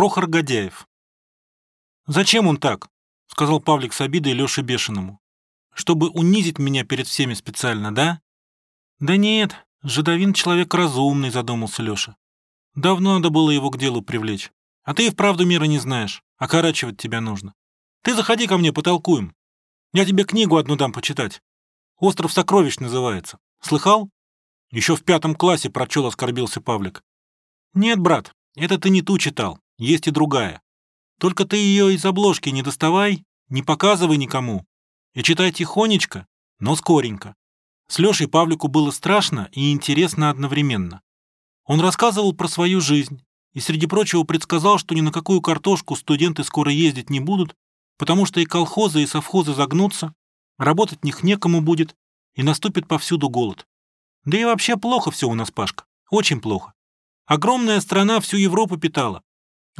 Прохор Годяев. «Зачем он так?» — сказал Павлик с обидой Лёше Бешеному. «Чтобы унизить меня перед всеми специально, да?» «Да нет, Жидовин человек разумный», — задумался Лёша. «Давно надо было его к делу привлечь. А ты и вправду мира не знаешь, окорачивать тебя нужно. Ты заходи ко мне, потолкуем. Я тебе книгу одну дам почитать. «Остров сокровищ» называется. Слыхал?» Еще в пятом классе прочел, оскорбился Павлик. «Нет, брат, это ты не ту читал, есть и другая. Только ты ее из обложки не доставай, не показывай никому. И читай тихонечко, но скоренько». С Лешей Павлику было страшно и интересно одновременно. Он рассказывал про свою жизнь и, среди прочего, предсказал, что ни на какую картошку студенты скоро ездить не будут, потому что и колхозы, и совхозы загнутся, работать них некому будет, и наступит повсюду голод. Да и вообще плохо все у нас, Пашка, очень плохо. Огромная страна всю Европу питала,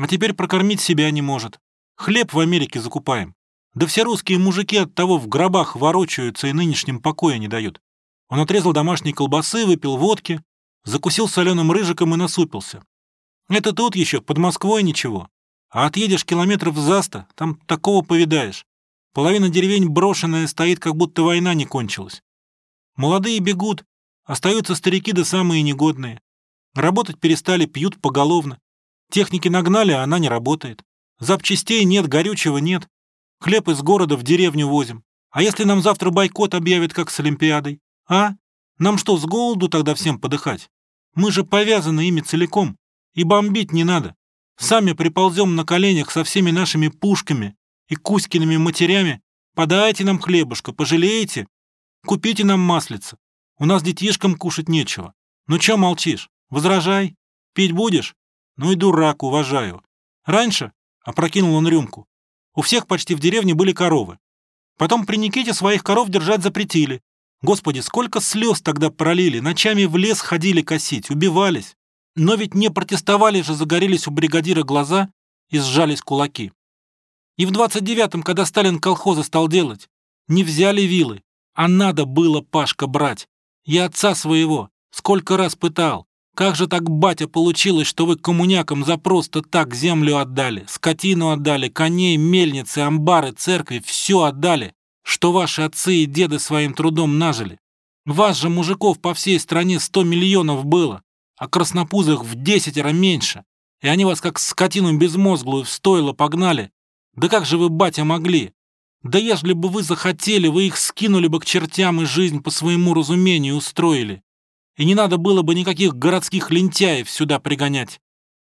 а теперь прокормить себя не может. Хлеб в Америке закупаем. Да все русские мужики от того в гробах ворочаются и нынешним покоя не дают. Он отрезал домашней колбасы, выпил водки, закусил соленым рыжиком и насупился. Это тут еще, под Москвой ничего. А отъедешь километров за сто, там такого повидаешь. Половина деревень брошенная стоит, как будто война не кончилась. Молодые бегут, остаются старики да самые негодные. Работать перестали, пьют поголовно. Техники нагнали, а она не работает. Запчастей нет, горючего нет. Хлеб из города в деревню возим. А если нам завтра бойкот объявят, как с Олимпиадой? А? Нам что, с голоду тогда всем подыхать? Мы же повязаны ими целиком. И бомбить не надо. Сами приползем на коленях со всеми нашими пушками и Кузькиными матерями. Подайте нам хлебушка, пожалеете? Купите нам маслица. У нас детишкам кушать нечего. Ну чё молчишь? Возражай. Пить будешь? Ну и дурак, уважаю. Раньше, опрокинул он рюмку, у всех почти в деревне были коровы. Потом при Никите своих коров держать запретили. Господи, сколько слез тогда пролили, ночами в лес ходили косить, убивались. Но ведь не протестовали же, загорелись у бригадира глаза и сжались кулаки. И в 29-м, когда Сталин колхозы стал делать, не взяли вилы, а надо было Пашка брать. Я отца своего сколько раз пытал. Как же так, батя, получилось, что вы коммунякам за просто так землю отдали, скотину отдали, коней, мельницы, амбары, церкви, все отдали, что ваши отцы и деды своим трудом нажили. Вас же, мужиков, по всей стране 100 миллионов было а краснопузых в десятеро меньше. И они вас как скотину безмозглую в стойло погнали. Да как же вы, батя, могли? Да ежели бы вы захотели, вы их скинули бы к чертям и жизнь по своему разумению устроили. И не надо было бы никаких городских лентяев сюда пригонять.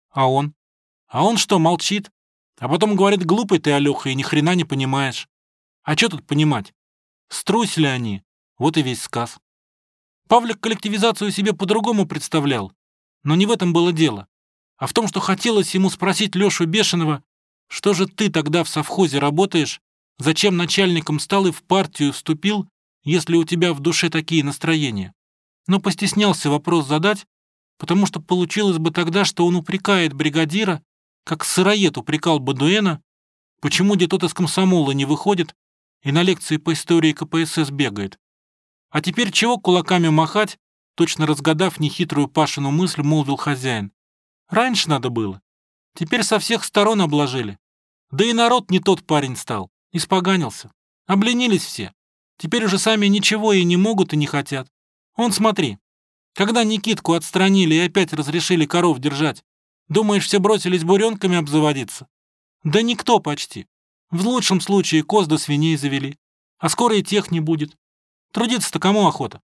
А он? А он что, молчит? А потом говорит, глупый ты, Алёха, и ни хрена не понимаешь. А что тут понимать? Струсили они. Вот и весь сказ. Павлик коллективизацию себе по-другому представлял. Но не в этом было дело, а в том, что хотелось ему спросить Лешу Бешеного, что же ты тогда в совхозе работаешь, зачем начальником стал и в партию вступил, если у тебя в душе такие настроения. Но постеснялся вопрос задать, потому что получилось бы тогда, что он упрекает бригадира, как сыроед упрекал Бадуэна, почему где тот из комсомола не выходит и на лекции по истории КПСС бегает. А теперь чего кулаками махать, Точно разгадав нехитрую Пашину мысль, молвил хозяин. Раньше надо было. Теперь со всех сторон обложили. Да и народ не тот парень стал. Испоганился. Обленились все. Теперь уже сами ничего и не могут, и не хотят. Он смотри. Когда Никитку отстранили и опять разрешили коров держать, думаешь, все бросились буренками обзаводиться? Да никто почти. В лучшем случае коз до свиней завели. А скоро и тех не будет. Трудиться-то кому охота?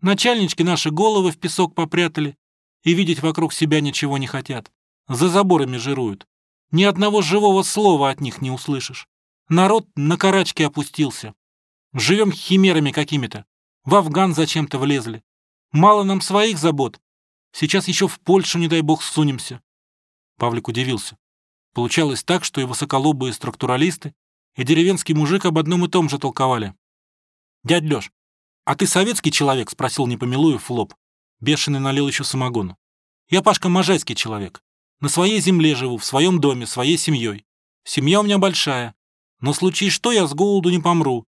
Начальнички наши головы в песок попрятали и видеть вокруг себя ничего не хотят. За заборами жируют. Ни одного живого слова от них не услышишь. Народ на карачки опустился. Живем химерами какими-то. В Афган зачем-то влезли. Мало нам своих забот. Сейчас еще в Польшу, не дай бог, сунемся. Павлик удивился. Получалось так, что и высоколобые структуралисты, и деревенский мужик об одном и том же толковали. «Дядь Лёш, «А ты советский человек?» — спросил Непомилуев в лоб. Бешеный налил еще самогону. «Я, Пашка, можайский человек. На своей земле живу, в своем доме, своей семьей. Семья у меня большая. Но случись что, я с голоду не помру.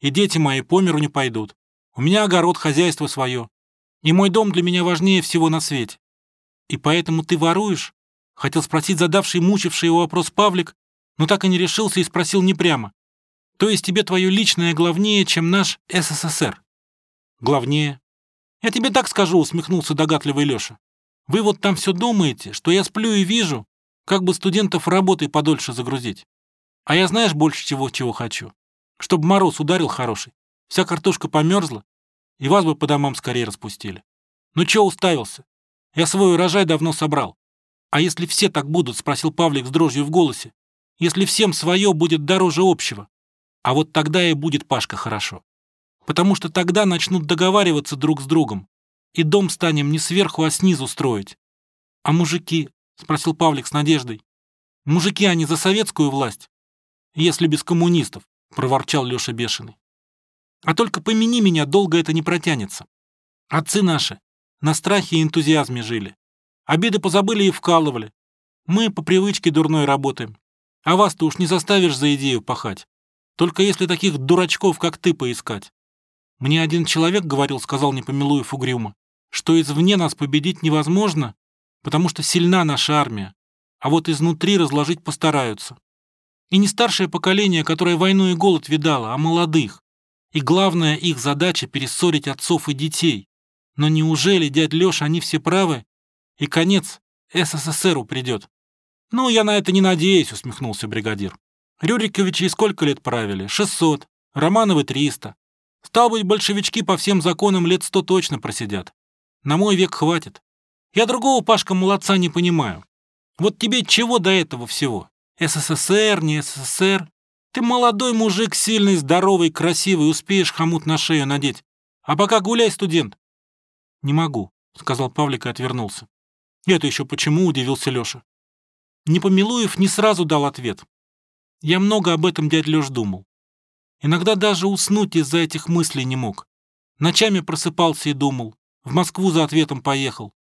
И дети мои по миру не пойдут. У меня огород, хозяйство свое. И мой дом для меня важнее всего на свете. И поэтому ты воруешь? Хотел спросить задавший мучивший его вопрос Павлик, но так и не решился и спросил не прямо. То есть тебе твое личное главнее, чем наш СССР? Главнее. Я тебе так скажу, усмехнулся догадливый Леша. Вы вот там все думаете, что я сплю и вижу, как бы студентов работой подольше загрузить. А я знаешь больше чего, чего хочу. Чтобы мороз ударил хороший, вся картошка померзла, и вас бы по домам скорее распустили. Ну чё уставился? Я свой урожай давно собрал. А если все так будут, спросил Павлик с дрожью в голосе, если всем свое будет дороже общего? А вот тогда и будет Пашка хорошо. Потому что тогда начнут договариваться друг с другом, и дом станем не сверху, а снизу строить. А мужики, спросил Павлик с надеждой, мужики они за советскую власть? Если без коммунистов, проворчал Леша бешеный. А только помяни меня, долго это не протянется. Отцы наши на страхе и энтузиазме жили. Обиды позабыли и вкалывали. Мы по привычке дурной работаем. А вас-то уж не заставишь за идею пахать. Только если таких дурачков, как ты, поискать. Мне один человек говорил, сказал Непомилуев угрюмо, что извне нас победить невозможно, потому что сильна наша армия, а вот изнутри разложить постараются. И не старшее поколение, которое войну и голод видало, а молодых. И главная их задача — перессорить отцов и детей. Но неужели, дядь Леша, они все правы? И конец СССРу придет. Ну, я на это не надеюсь, усмехнулся бригадир. Рюриковичи сколько лет правили? 600. Романовы 300. Стал быть, большевички по всем законам лет сто точно просидят. На мой век хватит. Я другого Пашка молодца не понимаю. Вот тебе чего до этого всего? СССР, не СССР? Ты молодой мужик, сильный, здоровый, красивый, успеешь хомут на шею надеть. А пока гуляй, студент. Не могу, сказал Павлик и отвернулся. Это еще почему, удивился Леша. Непомилуев не сразу дал ответ. Я много об этом, дядь Леш, думал. Иногда даже уснуть из-за этих мыслей не мог. Ночами просыпался и думал. В Москву за ответом поехал.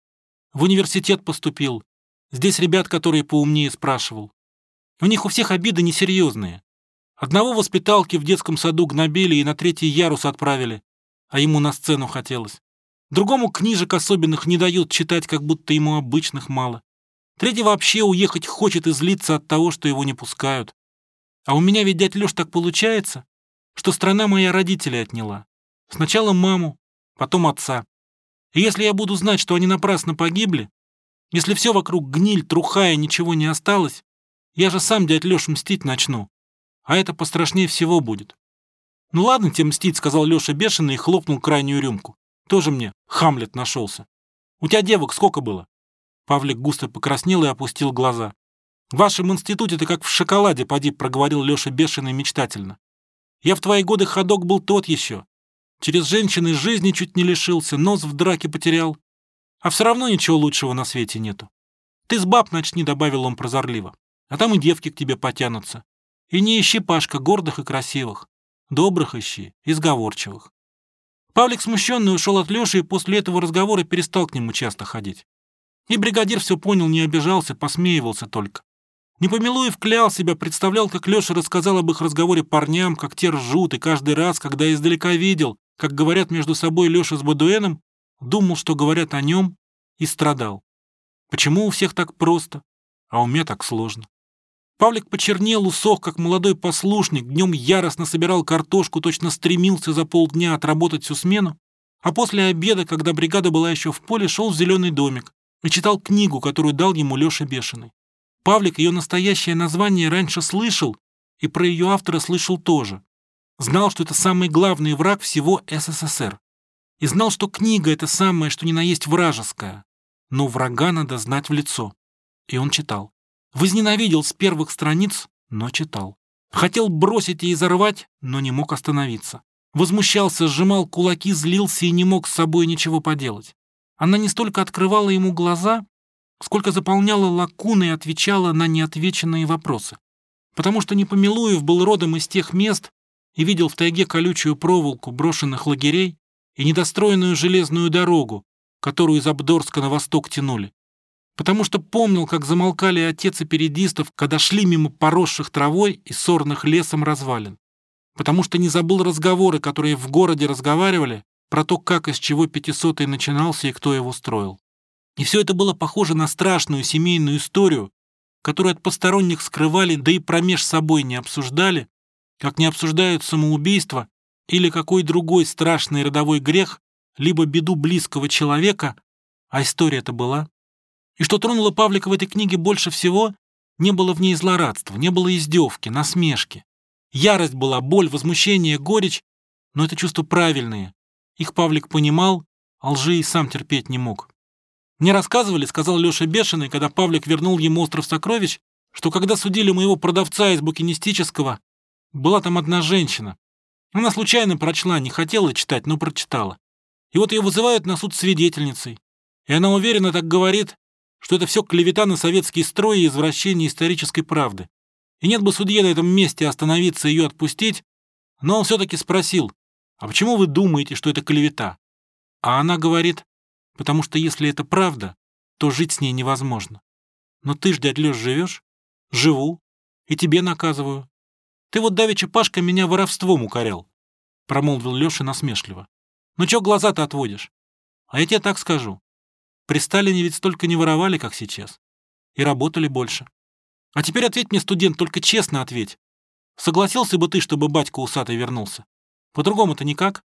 В университет поступил. Здесь ребят, которые поумнее, спрашивал. У них у всех обиды несерьезные. Одного воспиталки в детском саду гнобили и на третий ярус отправили, а ему на сцену хотелось. Другому книжек особенных не дают читать, как будто ему обычных мало. Третий вообще уехать хочет и злиться от того, что его не пускают. А у меня ведь, дядь Лёш, так получается, что страна моя родителей отняла. Сначала маму, потом отца. И если я буду знать, что они напрасно погибли, если все вокруг гниль, труха и ничего не осталось, я же сам, дядь Лёш, мстить начну а это пострашнее всего будет. «Ну ладно тебе мстить», — сказал Леша бешеный и хлопнул крайнюю рюмку. «Тоже мне Хамлет нашелся. У тебя девок сколько было?» Павлик густо покраснел и опустил глаза. «В вашем институте ты как в шоколаде, поди», — проговорил Леша бешеный мечтательно. «Я в твои годы ходок был тот еще. Через женщины жизни чуть не лишился, нос в драке потерял. А все равно ничего лучшего на свете нету. Ты с баб начни», — добавил он прозорливо. «А там и девки к тебе потянутся. И не ищи, Пашка, гордых и красивых. Добрых ищи и сговорчивых. Павлик смущенный ушел от Леши и после этого разговора перестал к нему часто ходить. И бригадир все понял, не обижался, посмеивался только. Непомилуев клял себя, представлял, как Леша рассказал об их разговоре парням, как те ржут, и каждый раз, когда издалека видел, как говорят между собой Леша с Бадуэном, думал, что говорят о нем, и страдал. Почему у всех так просто, а у меня так сложно? Павлик почернел, усох, как молодой послушник, днем яростно собирал картошку, точно стремился за полдня отработать всю смену, а после обеда, когда бригада была еще в поле, шел в зеленый домик и читал книгу, которую дал ему Леша Бешеный. Павлик ее настоящее название раньше слышал, и про ее автора слышал тоже. Знал, что это самый главный враг всего СССР. И знал, что книга — это самое, что ни на есть вражеская. Но врага надо знать в лицо. И он читал. Возненавидел с первых страниц, но читал. Хотел бросить и изорвать, но не мог остановиться. Возмущался, сжимал кулаки, злился и не мог с собой ничего поделать. Она не столько открывала ему глаза, сколько заполняла лакуны и отвечала на неотвеченные вопросы. Потому что Непомилуев был родом из тех мест и видел в тайге колючую проволоку брошенных лагерей и недостроенную железную дорогу, которую из Абдорска на восток тянули потому что помнил, как замолкали отец и передистов, когда шли мимо поросших травой и сорных лесом развалин. Потому что не забыл разговоры, которые в городе разговаривали про то, как из чего пятисотый начинался и кто его строил. И все это было похоже на страшную семейную историю, которую от посторонних скрывали, да и промеж собой не обсуждали, как не обсуждают самоубийство или какой другой страшный родовой грех, либо беду близкого человека, а история-то была. И что тронуло Павлика в этой книге больше всего, не было в ней злорадства, не было издевки, насмешки. Ярость была, боль, возмущение, горечь, но это чувства правильные. Их Павлик понимал, а лжи и сам терпеть не мог. Мне рассказывали, сказал Леша Бешеный, когда Павлик вернул ему остров сокровищ, что когда судили моего продавца из букинистического, была там одна женщина. Она случайно прочла, не хотела читать, но прочитала. И вот ее вызывают на суд свидетельницей. И она уверенно так говорит, что это все клевета на советский строй и извращение исторической правды. И нет бы судье на этом месте остановиться и ее отпустить, но он все-таки спросил, а почему вы думаете, что это клевета? А она говорит, потому что если это правда, то жить с ней невозможно. Но ты ж, дядь Леш, живешь? Живу. И тебе наказываю. Ты вот давеча Пашка меня воровством укорял, промолвил Леша насмешливо. Ну чё глаза-то отводишь? А я тебе так скажу. При Сталине ведь столько не воровали, как сейчас. И работали больше. А теперь ответь мне, студент, только честно ответь. Согласился бы ты, чтобы батька усатый вернулся? По-другому-то никак.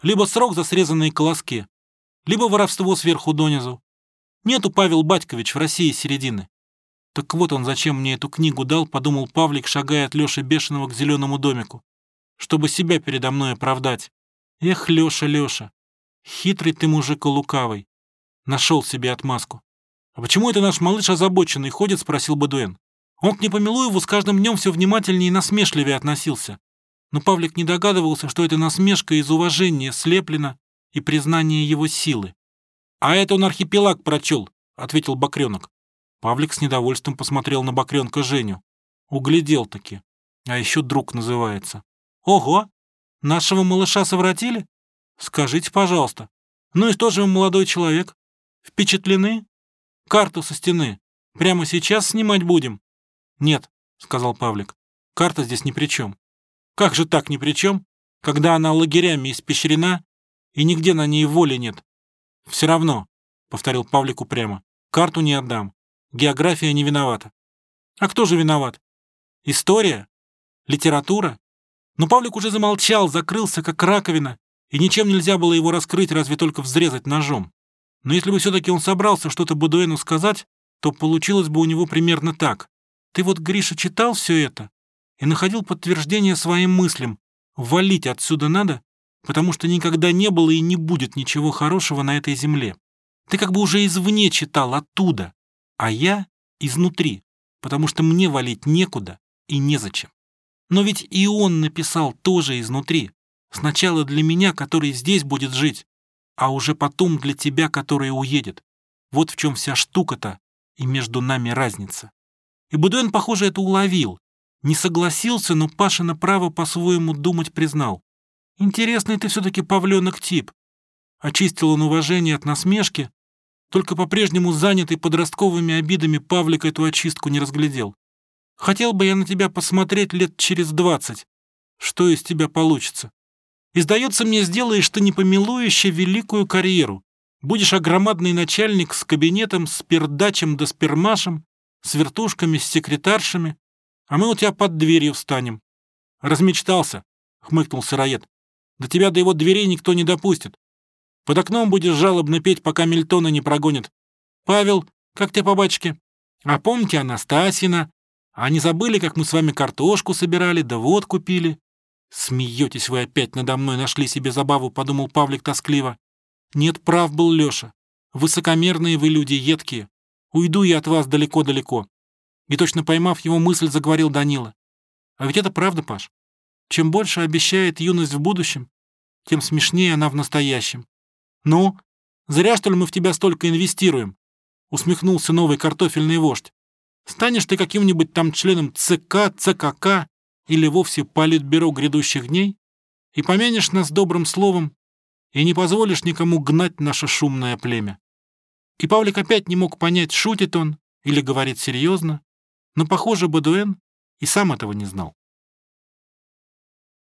Либо срок за срезанные колоски, либо воровство сверху донизу. Нету Павел Батькович в России середины. Так вот он зачем мне эту книгу дал, подумал Павлик, шагая от Лёши Бешеного к зеленому домику. Чтобы себя передо мной оправдать. Эх, Лёша, Лёша, хитрый ты мужик лукавый. Нашел себе отмазку. «А почему это наш малыш озабоченный ходит?» — спросил Бадуэн. Он к Непомилуеву с каждым днем все внимательнее и насмешливее относился. Но Павлик не догадывался, что это насмешка из уважения слеплена и признания его силы. «А это он архипелаг прочел», — ответил Бакренок. Павлик с недовольством посмотрел на Бакренка Женю. Углядел-таки. А еще друг называется. «Ого! Нашего малыша совратили? Скажите, пожалуйста. Ну и что же вы, молодой человек? Впечатлены? Карту со стены. Прямо сейчас снимать будем? Нет, сказал Павлик. Карта здесь ни при чем. Как же так ни при чем, когда она лагерями испещрена и нигде на ней воли нет? Все равно, повторил Павлик упрямо, карту не отдам. География не виновата. А кто же виноват? История? Литература? Но Павлик уже замолчал, закрылся, как раковина, и ничем нельзя было его раскрыть, разве только взрезать ножом. Но если бы все-таки он собрался что-то Бадуэну сказать, то получилось бы у него примерно так. Ты вот, Гриша, читал все это и находил подтверждение своим мыслям. Валить отсюда надо, потому что никогда не было и не будет ничего хорошего на этой земле. Ты как бы уже извне читал, оттуда, а я изнутри, потому что мне валить некуда и незачем. Но ведь и он написал тоже изнутри. Сначала для меня, который здесь будет жить, а уже потом для тебя, который уедет. Вот в чем вся штука-то, и между нами разница. И Будуэн, похоже, это уловил. Не согласился, но Пашина право по-своему думать признал. Интересный ты все-таки павленок тип. Очистил он уважение от насмешки, только по-прежнему занятый подростковыми обидами Павлик эту очистку не разглядел. Хотел бы я на тебя посмотреть лет через двадцать. Что из тебя получится? И, сдается мне, сделаешь ты непомилующе великую карьеру. Будешь огромадный начальник с кабинетом, с пердачем да спермашем, с вертушками, с секретаршами, а мы у тебя под дверью встанем. Размечтался, хмыкнул сыроед. До тебя до его дверей никто не допустит. Под окном будешь жалобно петь, пока Мильтона не прогонят. Павел, как тебе по бачке? А помните Анастасина? А не забыли, как мы с вами картошку собирали, да водку пили? «Смеетесь вы опять надо мной, нашли себе забаву», — подумал Павлик тоскливо. «Нет, прав был Леша. Высокомерные вы люди, едкие. Уйду я от вас далеко-далеко». И точно поймав его мысль, заговорил Данила. «А ведь это правда, Паш. Чем больше обещает юность в будущем, тем смешнее она в настоящем. Ну, зря, что ли, мы в тебя столько инвестируем?» Усмехнулся новый картофельный вождь. «Станешь ты каким-нибудь там членом ЦК, ЦКК или вовсе политбюро грядущих дней, и помянешь нас добрым словом, и не позволишь никому гнать наше шумное племя. И Павлик опять не мог понять, шутит он или говорит серьезно, но, похоже, Бадуэн и сам этого не знал.